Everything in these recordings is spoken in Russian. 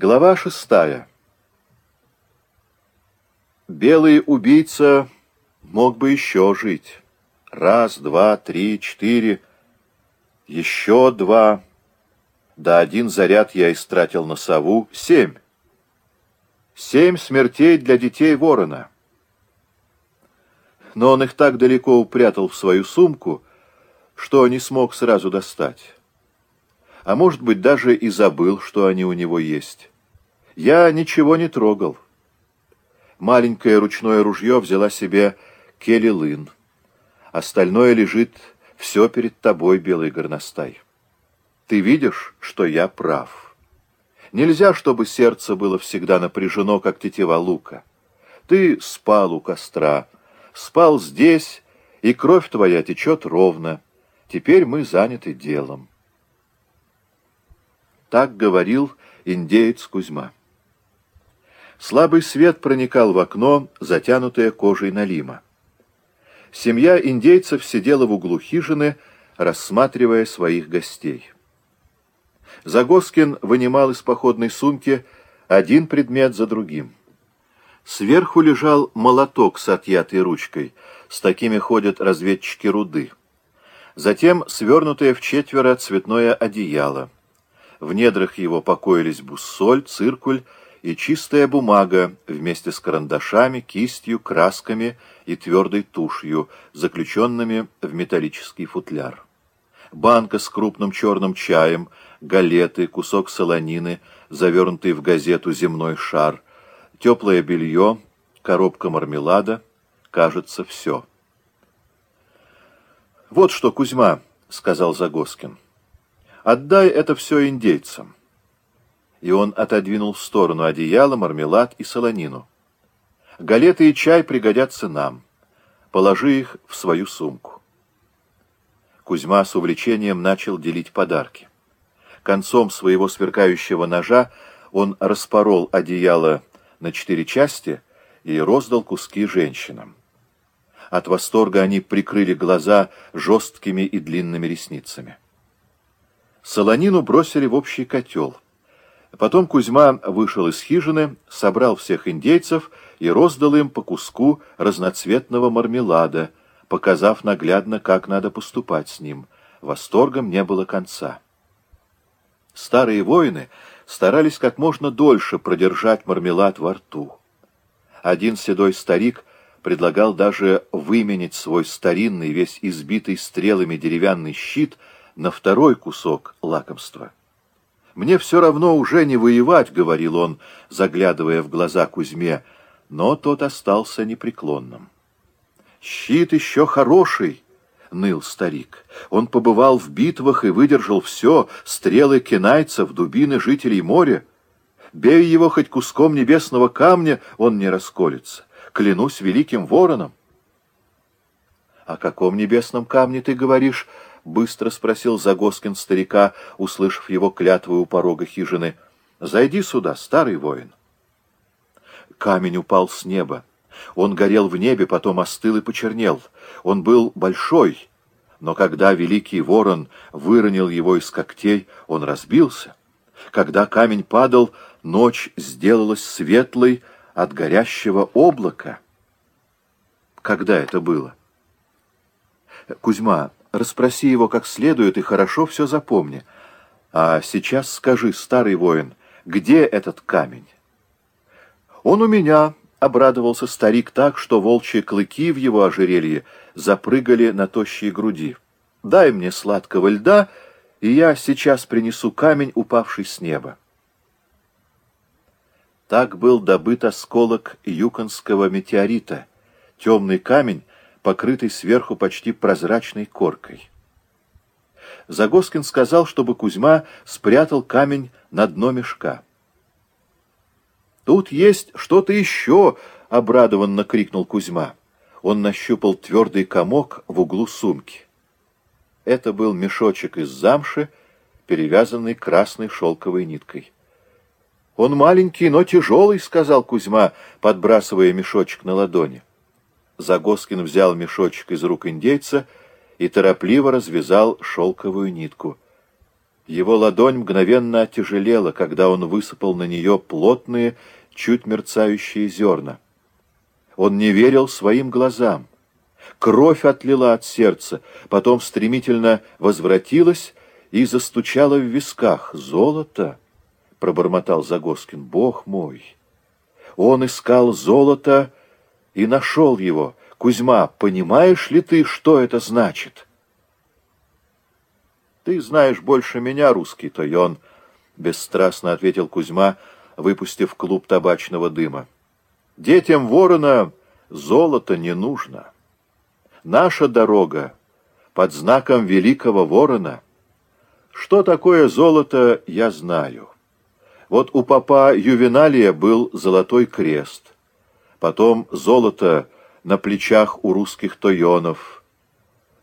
Глава шестая. Белый убийца мог бы еще жить. Раз, два, три, четыре, еще два. Да один заряд я истратил на сову. Семь. Семь смертей для детей ворона. Но он их так далеко упрятал в свою сумку, что не смог сразу достать а может быть, даже и забыл, что они у него есть. Я ничего не трогал. Маленькое ручное ружье взяла себе Келли Лын. Остальное лежит все перед тобой, белый горностай. Ты видишь, что я прав. Нельзя, чтобы сердце было всегда напряжено, как тетива лука. Ты спал у костра, спал здесь, и кровь твоя течет ровно. Теперь мы заняты делом. Так говорил индеец Кузьма. Слабый свет проникал в окно, затянутое кожей налима. Семья индейцев сидела в углу хижины, рассматривая своих гостей. Загоскин вынимал из походной сумки один предмет за другим. Сверху лежал молоток с отъятой ручкой, с такими ходят разведчики руды. Затем свернутое в четверо цветное одеяло — в недрах его покоились буссоль, циркуль и чистая бумага вместе с карандашами, кистью, красками и твердой тушью, заключенными в металлический футляр. Банка с крупным черным чаем, галеты, кусок солонины, завернутый в газету «Земной шар», теплое белье, коробка мармелада, кажется, все. «Вот что, Кузьма», — сказал Загоскин, — Отдай это все индейцам. И он отодвинул в сторону одеяло, мармелад и солонину. Галеты и чай пригодятся нам. Положи их в свою сумку. Кузьма с увлечением начал делить подарки. Концом своего сверкающего ножа он распорол одеяло на четыре части и роздал куски женщинам. От восторга они прикрыли глаза жесткими и длинными ресницами. Солонину бросили в общий котел. Потом Кузьма вышел из хижины, собрал всех индейцев и роздал им по куску разноцветного мармелада, показав наглядно, как надо поступать с ним. Восторгом не было конца. Старые воины старались как можно дольше продержать мармелад во рту. Один седой старик предлагал даже выменить свой старинный, весь избитый стрелами деревянный щит — на второй кусок лакомства. «Мне все равно уже не воевать», — говорил он, заглядывая в глаза Кузьме, но тот остался непреклонным. «Щит еще хороший», — ныл старик. «Он побывал в битвах и выдержал все, стрелы кенайцев, дубины жителей моря. Бей его хоть куском небесного камня, он не расколется. Клянусь великим вороном». «О каком небесном камне ты говоришь?» Быстро спросил Загоскин старика, услышав его клятву у порога хижины. «Зайди сюда, старый воин». Камень упал с неба. Он горел в небе, потом остыл и почернел. Он был большой, но когда великий ворон выронил его из когтей, он разбился. Когда камень падал, ночь сделалась светлой от горящего облака. Когда это было? Кузьма, расспроси его как следует и хорошо все запомни. А сейчас скажи, старый воин, где этот камень? Он у меня, — обрадовался старик так, что волчьи клыки в его ожерелье запрыгали на тощие груди. Дай мне сладкого льда, и я сейчас принесу камень, упавший с неба. Так был добыт осколок юконского метеорита, темный камень, покрытый сверху почти прозрачной коркой. Загоскин сказал, чтобы Кузьма спрятал камень на дно мешка. «Тут есть что-то еще!» — обрадованно крикнул Кузьма. Он нащупал твердый комок в углу сумки. Это был мешочек из замши, перевязанный красной шелковой ниткой. «Он маленький, но тяжелый», — сказал Кузьма, подбрасывая мешочек на ладони. Загоскин взял мешочек из рук индейца и торопливо развязал шелковую нитку. Его ладонь мгновенно отяжелела, когда он высыпал на нее плотные, чуть мерцающие зерна. Он не верил своим глазам. Кровь отлила от сердца, потом стремительно возвратилась и застучала в висках. «Золото!» — пробормотал Загоскин. «Бог мой!» Он искал золото и нашел его. Кузьма, понимаешь ли ты, что это значит?» «Ты знаешь больше меня, русский Тойон», — бесстрастно ответил Кузьма, выпустив клуб табачного дыма. «Детям ворона золото не нужно. Наша дорога под знаком великого ворона. Что такое золото, я знаю. Вот у папа Ювеналия был золотой крест, потом золото на плечах у русских тойонов —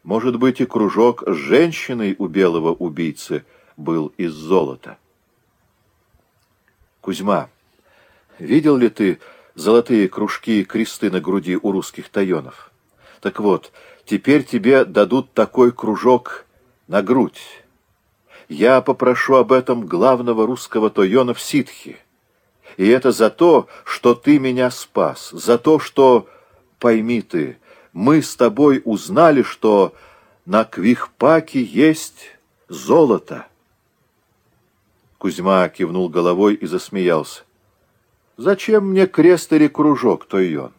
может быть, и кружок с женщиной у белого убийцы был из золота. Кузьма, видел ли ты золотые кружки и кресты на груди у русских тайонов? Так вот, теперь тебе дадут такой кружок на грудь. Я попрошу об этом главного русского тойона в ситхе. И это за то, что ты меня спас, за то, что, пойми ты, мы с тобой узнали, что на Квихпаке есть золото. Кузьма кивнул головой и засмеялся. Зачем мне крест или кружок, Тойон?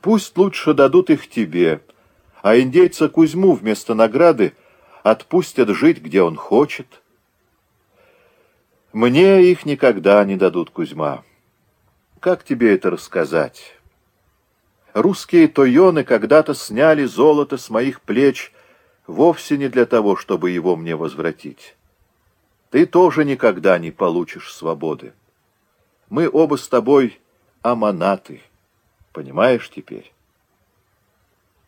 Пусть лучше дадут их тебе, а индейца Кузьму вместо награды отпустят жить, где он хочет. Мне их никогда не дадут, Кузьма. Как тебе это рассказать? Русские тойоны когда-то сняли золото с моих плеч вовсе не для того, чтобы его мне возвратить. Ты тоже никогда не получишь свободы. Мы оба с тобой аманаты. Понимаешь теперь?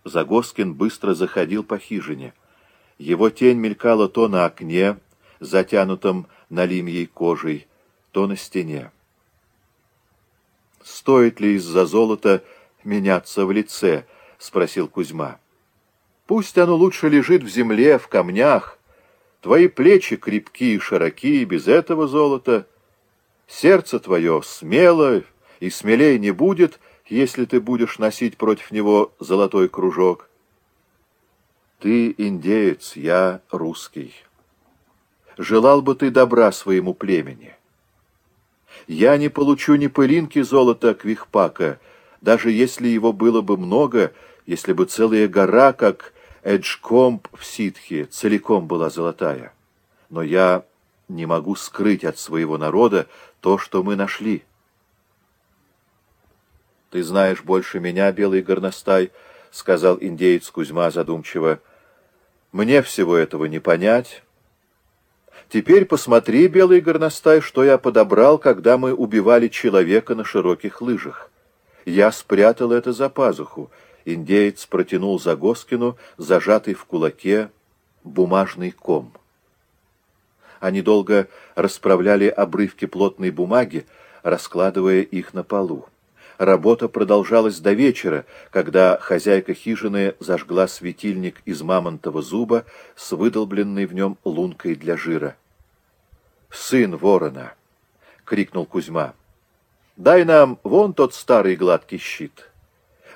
Загоскин быстро заходил по хижине. Его тень мелькала то на окне, затянутом налимьей кожей, то на стене. Стоит ли из-за золота меняться в лице? — спросил Кузьма. Пусть оно лучше лежит в земле, в камнях. Твои плечи крепкие и широки, без этого золота. Сердце твое смело и смелее не будет, если ты будешь носить против него золотой кружок. Ты индеец, я русский. Желал бы ты добра своему племени. Я не получу ни пылинки золота Квихпака, даже если его было бы много, если бы целая гора, как Эджкомб в ситхе, целиком была золотая. Но я не могу скрыть от своего народа то, что мы нашли. «Ты знаешь больше меня, белый горностай», — сказал индеец Кузьма задумчиво. «Мне всего этого не понять». Теперь посмотри, белый горностай, что я подобрал, когда мы убивали человека на широких лыжах. Я спрятал это за пазуху. Индеец протянул Загоскину, зажатый в кулаке, бумажный ком. Они долго расправляли обрывки плотной бумаги, раскладывая их на полу. Работа продолжалась до вечера, когда хозяйка хижины зажгла светильник из мамонтового зуба с выдолбленной в нем лункой для жира. «Сын ворона!» — крикнул Кузьма. Дай нам вон тот старый гладкий щит.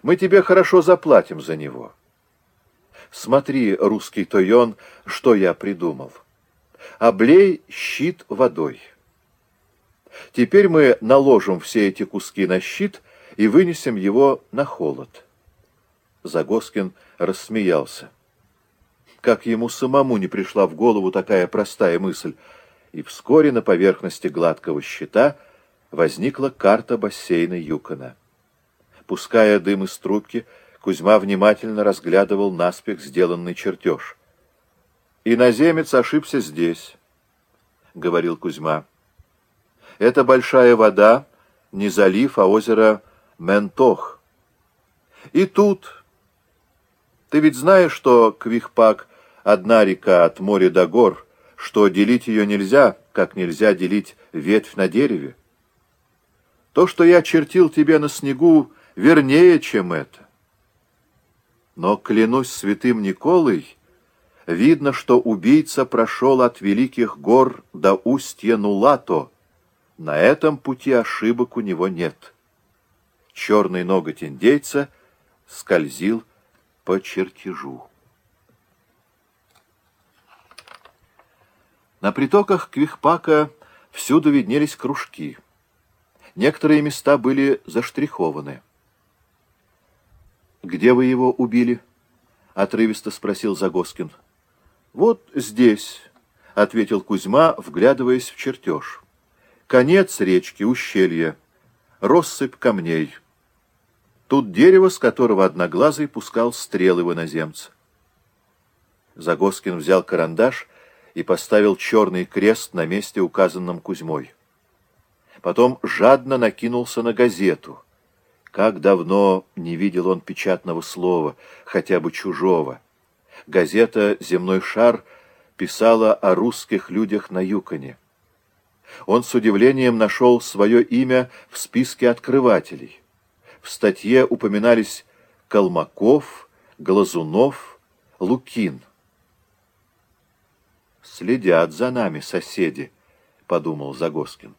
Мы тебе хорошо заплатим за него. Смотри, русский Тойон, что я придумал. Облей щит водой. Теперь мы наложим все эти куски на щит и вынесем его на холод. Загоскин рассмеялся. Как ему самому не пришла в голову такая простая мысль, и вскоре на поверхности гладкого щита — возникла карта бассейна Юкона. Пуская дым из трубки, Кузьма внимательно разглядывал наспех сделанный чертеж. «Иноземец ошибся здесь», — говорил Кузьма. «Это большая вода, не залив, а озеро Ментох. И тут... Ты ведь знаешь, что Квихпак — одна река от моря до гор, что делить ее нельзя, как нельзя делить ветвь на дереве? То, что я чертил тебе на снегу, вернее, чем это. Но, клянусь святым Николой, видно, что убийца прошел от великих гор до устья Нулато. На этом пути ошибок у него нет. Черный ноготь индейца скользил по чертежу. На притоках Квихпака всюду виднелись кружки. Некоторые места были заштрихованы. «Где вы его убили?» — отрывисто спросил Загоскин. «Вот здесь», — ответил Кузьма, вглядываясь в чертеж. «Конец речки, ущелье, россыпь камней. Тут дерево, с которого одноглазый пускал стрелы в иноземца». Загоскин взял карандаш и поставил черный крест на месте, указанном Кузьмой. Потом жадно накинулся на газету. Как давно не видел он печатного слова, хотя бы чужого. Газета «Земной шар» писала о русских людях на Юконе. Он с удивлением нашел свое имя в списке открывателей. В статье упоминались Колмаков, Глазунов, Лукин. «Следят за нами соседи», — подумал Загоскин.